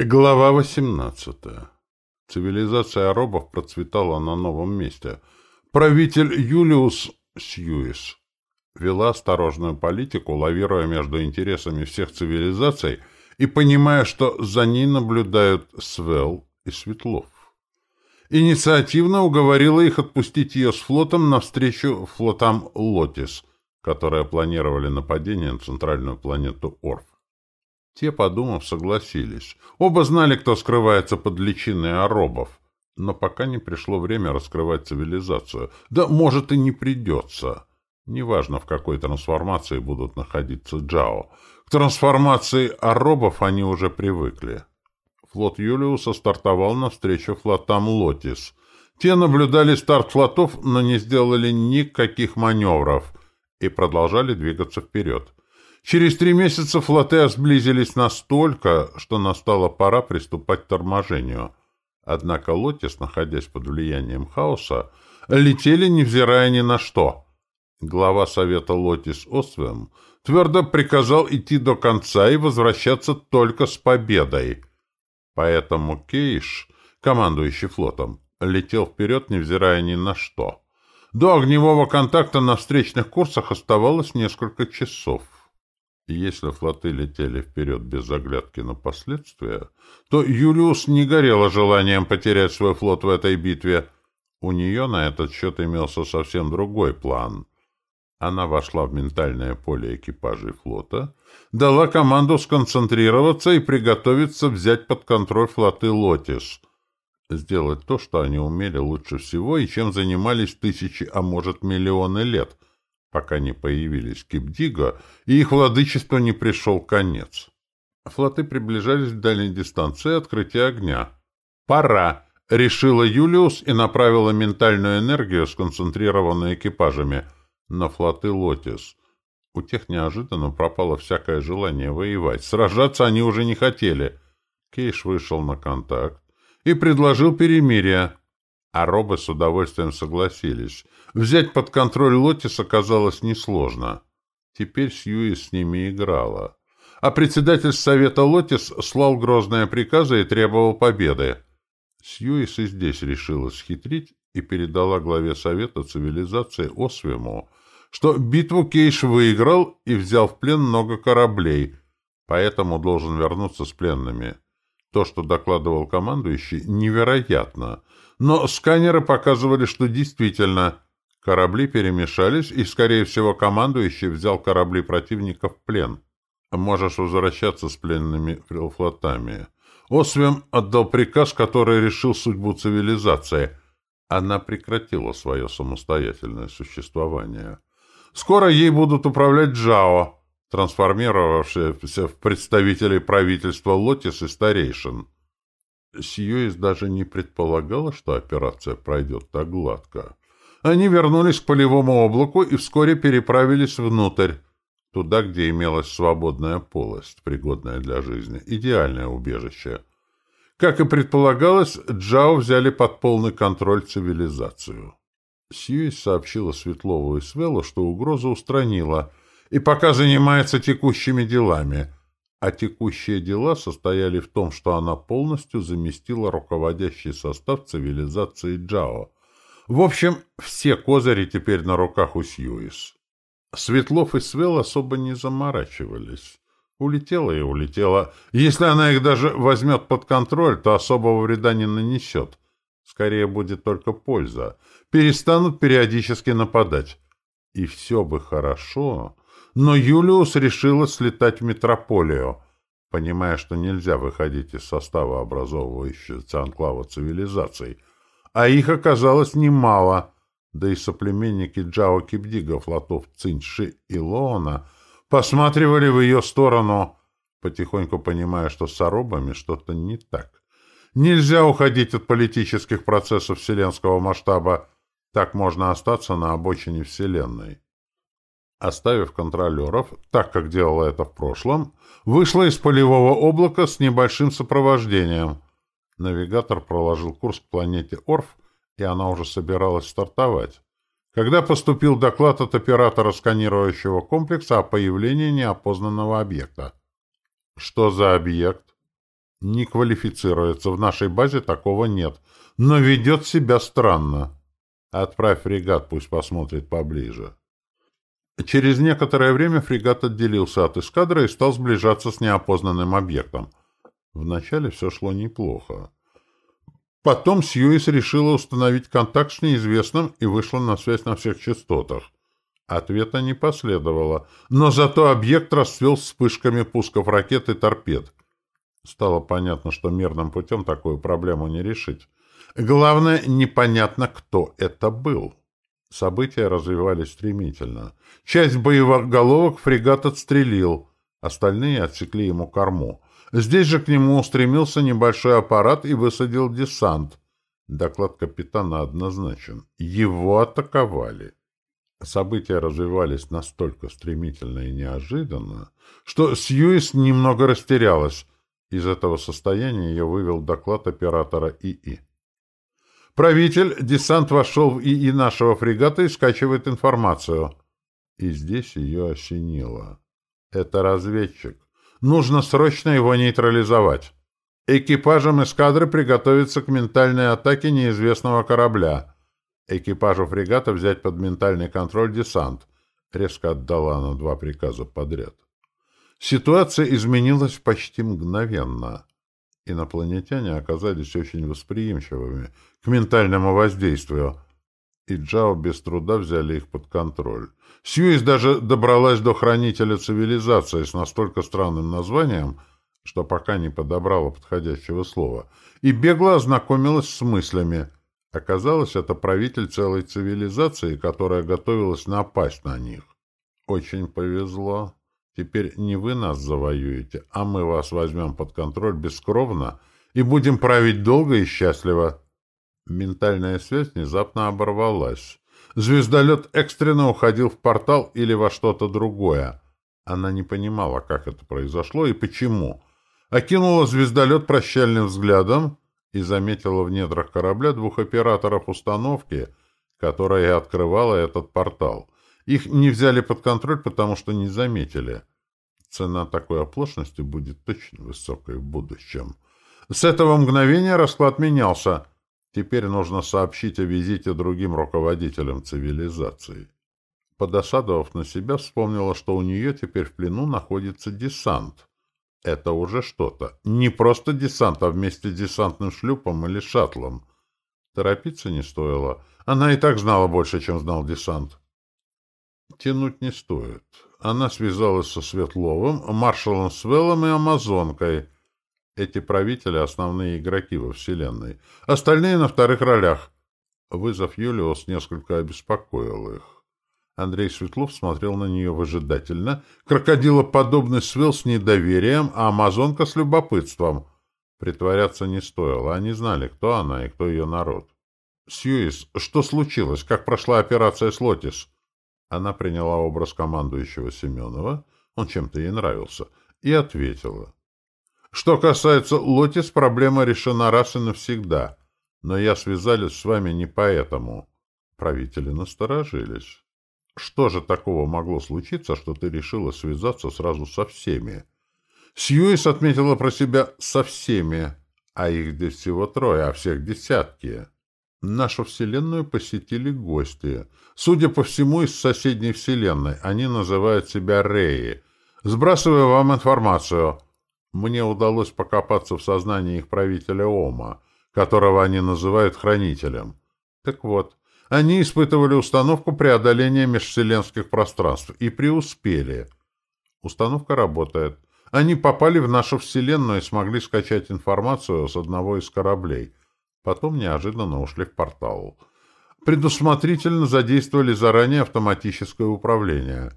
Глава 18. Цивилизация аробов процветала на новом месте. Правитель Юлиус Сьюис вела осторожную политику, лавируя между интересами всех цивилизаций и понимая, что за ней наблюдают Свел и Светлов. Инициативно уговорила их отпустить ее с флотом навстречу флотам Лотис, которые планировали нападение на центральную планету Орф. Те, подумав, согласились. Оба знали, кто скрывается под личиной аробов. Но пока не пришло время раскрывать цивилизацию. Да, может, и не придется. Неважно, в какой трансформации будут находиться Джао. К трансформации аробов они уже привыкли. Флот Юлиуса стартовал навстречу флотам Лотис. Те наблюдали старт флотов, но не сделали никаких маневров и продолжали двигаться вперед. Через три месяца флоты сблизились настолько, что настала пора приступать к торможению. Однако Лотис, находясь под влиянием хаоса, летели, невзирая ни на что. Глава совета Лотис Освем твердо приказал идти до конца и возвращаться только с победой. Поэтому Кейш, командующий флотом, летел вперед, невзирая ни на что. До огневого контакта на встречных курсах оставалось несколько часов. И если флоты летели вперед без оглядки на последствия, то Юлиус не горела желанием потерять свой флот в этой битве. У нее на этот счет имелся совсем другой план. Она вошла в ментальное поле экипажей флота, дала команду сконцентрироваться и приготовиться взять под контроль флоты «Лотис», сделать то, что они умели лучше всего и чем занимались тысячи, а может миллионы лет — пока не появились Кипдиго, и их владычеству не пришел конец. Флоты приближались к дальней дистанции открытия огня. «Пора!» — решила Юлиус и направила ментальную энергию, сконцентрированную экипажами, на флоты «Лотис». У тех неожиданно пропало всякое желание воевать. Сражаться они уже не хотели. Кейш вышел на контакт и предложил перемирие. А робы с удовольствием согласились. Взять под контроль Лотис оказалось несложно. Теперь Сьюис с ними играла. А председатель Совета Лотис слал грозные приказы и требовал победы. Сьюис и здесь решила схитрить и передала главе Совета цивилизации Освему, что битву Кейш выиграл и взял в плен много кораблей, поэтому должен вернуться с пленными. То, что докладывал командующий, невероятно — но сканеры показывали, что действительно корабли перемешались, и, скорее всего, командующий взял корабли противника в плен. Можешь возвращаться с пленными флотами. Освем отдал приказ, который решил судьбу цивилизации. Она прекратила свое самостоятельное существование. Скоро ей будут управлять Джао, трансформировавшиеся в представителей правительства Лотис и старейшин. Сьюис даже не предполагала, что операция пройдет так гладко. Они вернулись к полевому облаку и вскоре переправились внутрь, туда, где имелась свободная полость, пригодная для жизни, идеальное убежище. Как и предполагалось, Джао взяли под полный контроль цивилизацию. Сьюис сообщила Светлову и Свелу, что угроза устранила, и пока занимается текущими делами — а текущие дела состояли в том, что она полностью заместила руководящий состав цивилизации Джао. В общем, все козыри теперь на руках у Сьюис. Светлов и Свел особо не заморачивались. Улетела и улетела. Если она их даже возьмет под контроль, то особого вреда не нанесет. Скорее будет только польза. Перестанут периодически нападать. И все бы хорошо, но Юлиус решила слетать в метрополию, понимая, что нельзя выходить из состава образовывающегося анклава цивилизаций, а их оказалось немало, да и соплеменники Джао Кипдига флотов Циньши и Лоона посматривали в ее сторону, потихоньку понимая, что с аробами что-то не так. Нельзя уходить от политических процессов вселенского масштаба, так можно остаться на обочине Вселенной. Оставив контролеров, так как делала это в прошлом, вышла из полевого облака с небольшим сопровождением. Навигатор проложил курс к планете Орф, и она уже собиралась стартовать. Когда поступил доклад от оператора сканирующего комплекса о появлении неопознанного объекта. «Что за объект?» Не квалифицируется. В нашей базе такого нет. Но ведет себя странно. Отправь фрегат, пусть посмотрит поближе. Через некоторое время фрегат отделился от эскадры и стал сближаться с неопознанным объектом. Вначале все шло неплохо. Потом Сьюис решила установить контакт с неизвестным и вышла на связь на всех частотах. Ответа не последовало, но зато объект расцвел вспышками пусков ракет и торпед. Стало понятно, что мирным путем такую проблему не решить. Главное, непонятно, кто это был. События развивались стремительно. Часть боевых головок фрегат отстрелил, остальные отсекли ему корму. Здесь же к нему устремился небольшой аппарат и высадил десант. Доклад капитана однозначен. Его атаковали. События развивались настолько стремительно и неожиданно, что Сьюис немного растерялась. Из этого состояния ее вывел доклад оператора ИИ. «Правитель, десант вошел в ИИ нашего фрегата и скачивает информацию». И здесь ее осенило. «Это разведчик. Нужно срочно его нейтрализовать. Экипажам эскадры приготовиться к ментальной атаке неизвестного корабля. Экипажу фрегата взять под ментальный контроль десант». Резко отдала она два приказа подряд. Ситуация изменилась почти мгновенно. Инопланетяне оказались очень восприимчивыми к ментальному воздействию, и Джао без труда взяли их под контроль. Сьюис даже добралась до хранителя цивилизации с настолько странным названием, что пока не подобрала подходящего слова, и бегло ознакомилась с мыслями. Оказалось, это правитель целой цивилизации, которая готовилась напасть на них. Очень повезло. Теперь не вы нас завоюете, а мы вас возьмем под контроль бескровно и будем править долго и счастливо. Ментальная связь внезапно оборвалась. Звездолет экстренно уходил в портал или во что-то другое. Она не понимала, как это произошло и почему. Окинула звездолет прощальным взглядом и заметила в недрах корабля двух операторов установки, которая открывала этот портал — их не взяли под контроль, потому что не заметили. Цена такой оплошности будет точно высокой в будущем. С этого мгновения расклад менялся. Теперь нужно сообщить о визите другим руководителям цивилизации. Подосадовав на себя, вспомнила, что у нее теперь в плену находится десант. Это уже что-то. Не просто десант, а вместе с десантным шлюпом или шаттлом. Торопиться не стоило. Она и так знала больше, чем знал десант. Тянуть не стоит. Она связалась со Светловым, маршалом Свеллом и Амазонкой. Эти правители — основные игроки во Вселенной. Остальные на вторых ролях. Вызов Юлиус несколько обеспокоил их. Андрей Светлов смотрел на нее выжидательно, крокодилоподобный Свел с недоверием, а Амазонка с любопытством. Притворяться не стоило, они знали, кто она и кто ее народ. «Сьюис, что случилось? Как прошла операция с Лотис?» Она приняла образ командующего Семенова, он чем-то ей нравился, и ответила. «Что касается Лотис, проблема решена раз и навсегда, но я связались с вами не поэтому». Правители насторожились. «Что же такого могло случиться, что ты решила связаться сразу со всеми?» Сьюис отметила про себя «со всеми», а их здесь всего трое, а всех десятки. Нашу Вселенную посетили гости. Судя по всему, из соседней Вселенной. Они называют себя Реи. Сбрасываю вам информацию. Мне удалось покопаться в сознании их правителя Ома, которого они называют Хранителем. Так вот, они испытывали установку преодоления межвселенских пространств и преуспели. Установка работает. Они попали в нашу Вселенную и смогли скачать информацию с одного из кораблей — Потом неожиданно ушли в портал. Предусмотрительно задействовали заранее автоматическое управление.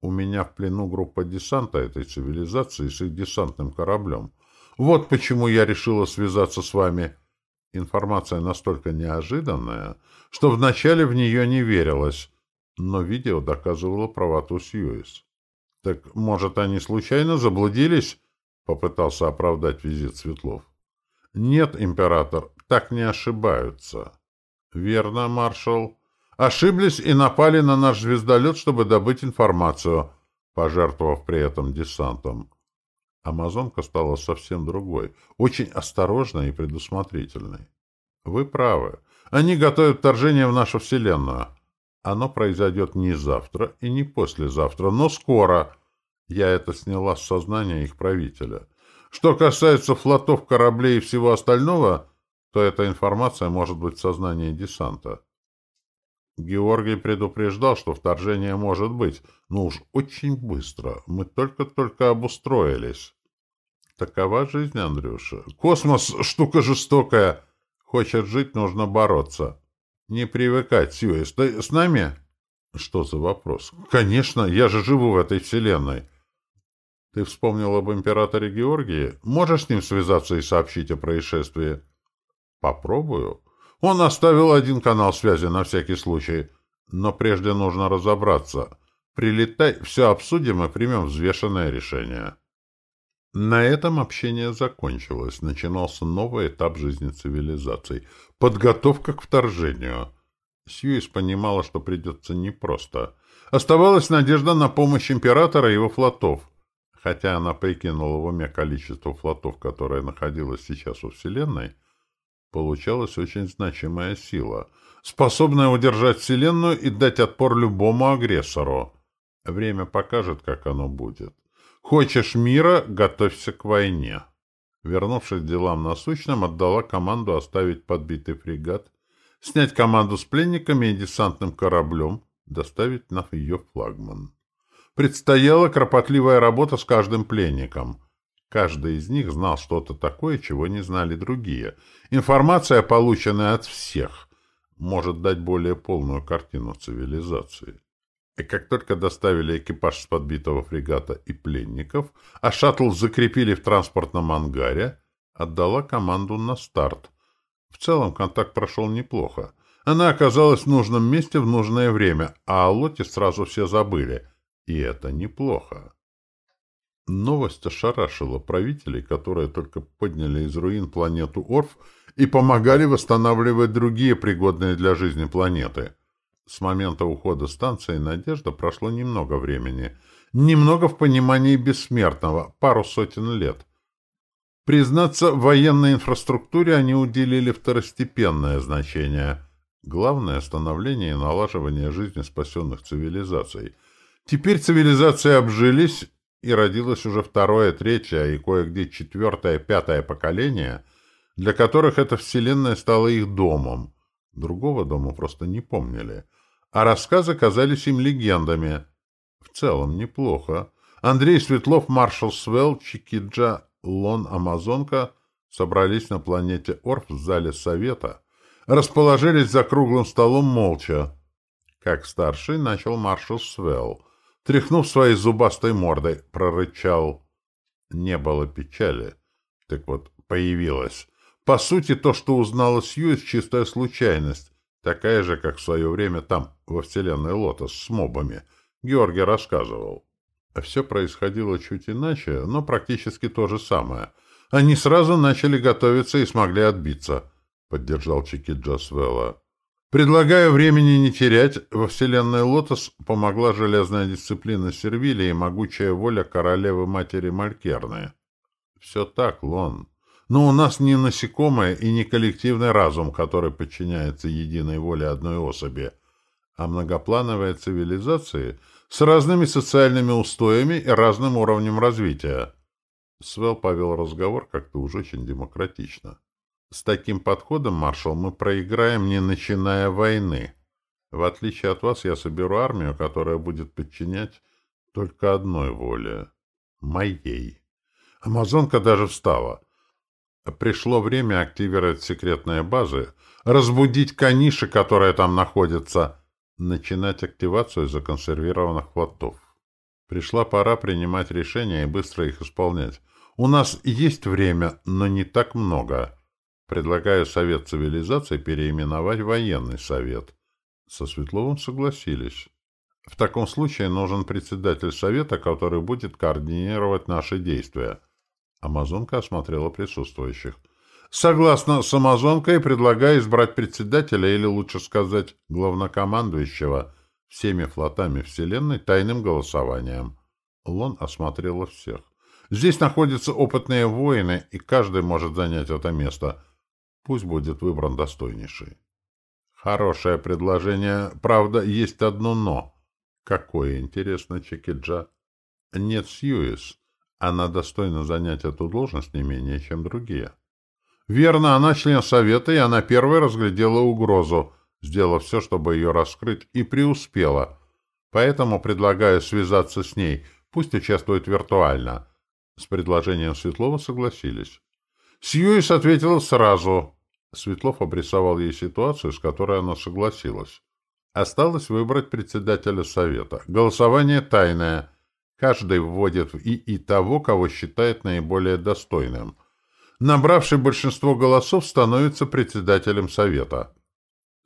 У меня в плену группа десанта этой цивилизации с их десантным кораблем. Вот почему я решила связаться с вами. Информация настолько неожиданная, что вначале в нее не верилось, но видео доказывало правоту Сьюис. «Так, может, они случайно заблудились?» — попытался оправдать визит Светлов. «Нет, император, так не ошибаются. Верно, маршал. Ошиблись и напали на наш звездолет, чтобы добыть информацию, пожертвовав при этом десантом. Амазонка стала совсем другой, очень осторожной и предусмотрительной. Вы правы. Они готовят вторжение в нашу Вселенную. Оно произойдет не завтра и не послезавтра, но скоро. Я это сняла с сознания их правителя. Что касается флотов, кораблей и всего остального, то эта информация может быть в сознании десанта. Георгий предупреждал, что вторжение может быть, но уж очень быстро. Мы только-только обустроились. Такова жизнь, Андрюша. Космос — штука жестокая. Хочет жить, нужно бороться. Не привыкать, Сьюис. Ты с нами? Что за вопрос? Конечно, я же живу в этой вселенной. Ты вспомнил об императоре Георгии? Можешь с ним связаться и сообщить о происшествии? Попробую. Он оставил один канал связи на всякий случай. Но прежде нужно разобраться. Прилетай, все обсудим и примем взвешенное решение. На этом общение закончилось. Начинался новый этап жизни цивилизаций. Подготовка к вторжению. Сьюис понимала, что придется непросто. Оставалась надежда на помощь императора и его флотов. Хотя она прикинула в уме количество флотов, которое находилось сейчас во Вселенной, получалась очень значимая сила, способная удержать Вселенную и дать отпор любому агрессору. Время покажет, как оно будет. Хочешь мира — готовься к войне. Вернувшись к делам насущным, отдала команду оставить подбитый фрегат, снять команду с пленниками и десантным кораблем, доставить на ее флагман. Предстояла кропотливая работа с каждым пленником — Каждый из них знал что-то такое, чего не знали другие. Информация, полученная от всех, может дать более полную картину цивилизации. И как только доставили экипаж с подбитого фрегата и пленников, а шаттл закрепили в транспортном ангаре, отдала команду на старт. В целом контакт прошел неплохо. Она оказалась в нужном месте в нужное время, а о лоте сразу все забыли. И это неплохо. Новость ошарашила правителей, которые только подняли из руин планету Орф и помогали восстанавливать другие пригодные для жизни планеты. С момента ухода станции «Надежда» прошло немного времени. Немного в понимании бессмертного, пару сотен лет. Признаться, военной инфраструктуре они уделили второстепенное значение. Главное — становление и налаживание жизни спасенных цивилизаций. Теперь цивилизации обжились и родилось уже второе, третье и кое-где четвертое, пятое поколение, для которых эта вселенная стала их домом. Другого дома просто не помнили. А рассказы казались им легендами. В целом неплохо. Андрей Светлов, маршал Свел, Чикиджа, Лон, Амазонка собрались на планете Орф в зале совета, расположились за круглым столом молча. Как старший начал маршал Свел — тряхнув своей зубастой мордой, прорычал. Не было печали. Так вот, появилась. По сути, то, что узнала Сьюис, чистая случайность. Такая же, как в свое время там, во вселенной Лотос, с мобами. Георгий рассказывал. Все происходило чуть иначе, но практически то же самое. Они сразу начали готовиться и смогли отбиться, — поддержал Чики Джасвелла. Предлагаю времени не терять, во вселенной Лотос помогла железная дисциплина Сервилии и могучая воля королевы-матери Малькерны. Все так, Лон. Но у нас не насекомое и не коллективный разум, который подчиняется единой воле одной особи, а многоплановая цивилизация с разными социальными устоями и разным уровнем развития. Свел повел разговор как-то уж очень демократично. С таким подходом, маршал, мы проиграем, не начиная войны. В отличие от вас, я соберу армию, которая будет подчинять только одной воле — моей. Амазонка даже встала. Пришло время активировать секретные базы, разбудить каниши, которые там находятся, начинать активацию законсервированных флотов. Пришла пора принимать решения и быстро их исполнять. У нас есть время, но не так много. Предлагаю Совет цивилизации переименовать Военный Совет. Со Светловым согласились. В таком случае нужен председатель Совета, который будет координировать наши действия. Амазонка осмотрела присутствующих. Согласно с Амазонкой, предлагаю избрать председателя, или лучше сказать, главнокомандующего всеми флотами Вселенной тайным голосованием. Лон осмотрела всех. Здесь находятся опытные воины, и каждый может занять это место. Пусть будет выбран достойнейший. Хорошее предложение. Правда, есть одно «но». Какое, интересно, Чекиджа? Нет, Сьюис. Она достойна занять эту должность не менее, чем другие. Верно, она член совета, и она первой разглядела угрозу, сделав все, чтобы ее раскрыть, и преуспела. Поэтому предлагаю связаться с ней, пусть участвует виртуально. С предложением Светлова согласились. Сьюис ответила сразу. Светлов обрисовал ей ситуацию, с которой она согласилась. Осталось выбрать председателя совета. Голосование тайное. Каждый вводит в ИИ того, кого считает наиболее достойным. Набравший большинство голосов становится председателем совета.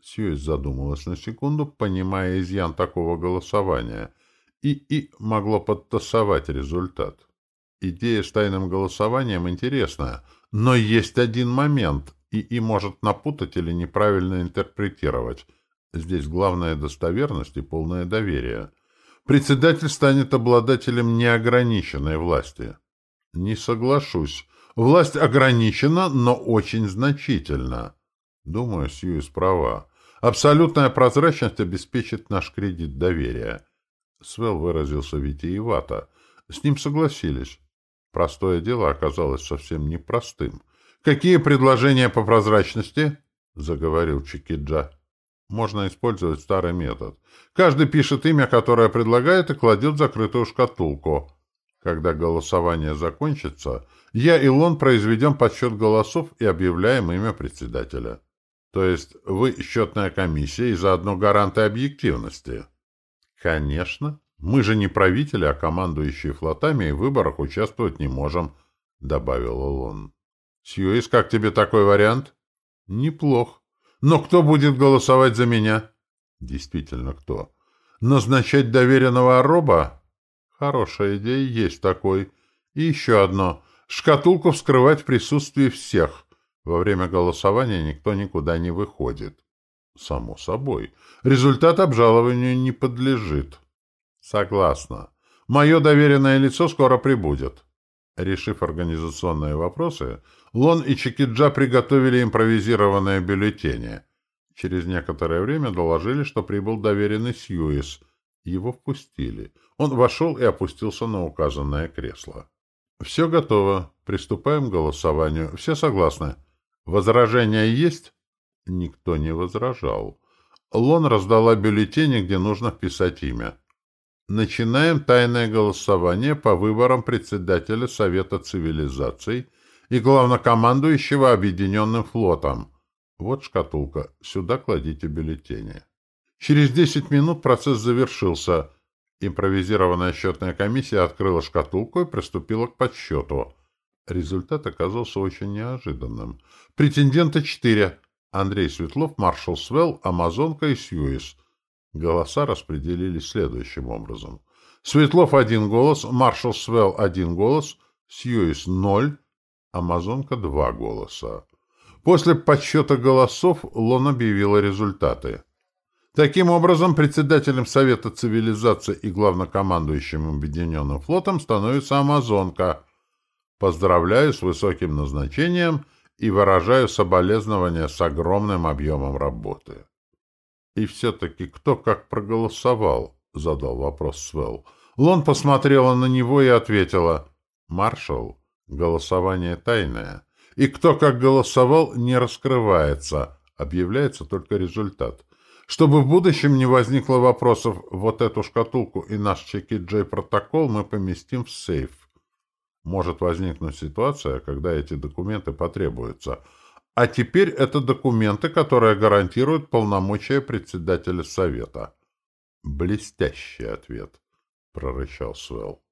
Сьюис задумалась на секунду, понимая изъян такого голосования. ИИ могло подтасовать результат. Идея с тайным голосованием интересная, но есть один момент, ИИ может напутать или неправильно интерпретировать. Здесь главная достоверность и полное доверие. Председатель станет обладателем неограниченной власти. Не соглашусь. Власть ограничена, но очень значительно. Думаю, Сьюис права. Абсолютная прозрачность обеспечит наш кредит доверия. Свел выразился витиевато. С ним согласились. Простое дело оказалось совсем непростым. «Какие предложения по прозрачности?» — заговорил Чикиджа. Можно использовать старый метод. Каждый пишет имя, которое предлагает, и кладет в закрытую шкатулку. Когда голосование закончится, я и Лон произведем подсчет голосов и объявляем имя председателя. То есть вы счетная комиссия и заодно гаранты объективности. Конечно. Мы же не правители, а командующие флотами, и в выборах участвовать не можем, — добавил Лон. Сьюис, как тебе такой вариант? Неплох. Но кто будет голосовать за меня? Действительно, кто? Назначать доверенного роба? Хорошая идея, есть такой. И еще одно. Шкатулку вскрывать в присутствии всех. Во время голосования никто никуда не выходит. Само собой. Результат обжалованию не подлежит. Согласна. Мое доверенное лицо скоро прибудет. Решив организационные вопросы, Лон и Чикиджа приготовили импровизированное бюллетени. Через некоторое время доложили, что прибыл доверенный Сьюис. Его впустили. Он вошел и опустился на указанное кресло. «Все готово. Приступаем к голосованию. Все согласны. Возражения есть?» Никто не возражал. Лон раздала бюллетени, где нужно вписать имя. Начинаем тайное голосование по выборам председателя Совета цивилизаций и главнокомандующего Объединенным флотом. Вот шкатулка. Сюда кладите бюллетени. Через 10 минут процесс завершился. Импровизированная счетная комиссия открыла шкатулку и приступила к подсчету. Результат оказался очень неожиданным. Претенденты четыре. Андрей Светлов, маршал Свел, Амазонка и Сьюис – Голоса распределились следующим образом. Светлов — один голос, маршал Свел — один голос, Сьюис — ноль, Амазонка — два голоса. После подсчета голосов Лон объявила результаты. Таким образом, председателем Совета цивилизации и главнокомандующим Объединенным флотом становится Амазонка. Поздравляю с высоким назначением и выражаю соболезнования с огромным объемом работы. «И все-таки кто как проголосовал?» — задал вопрос Свел. Лон посмотрела на него и ответила. «Маршал, голосование тайное. И кто как голосовал, не раскрывается. Объявляется только результат. Чтобы в будущем не возникло вопросов, вот эту шкатулку и наш Чеки-Джей протокол мы поместим в сейф. Может возникнуть ситуация, когда эти документы потребуются — а теперь это документы, которые гарантируют полномочия председателя совета. Блестящий ответ, прорычал Свел.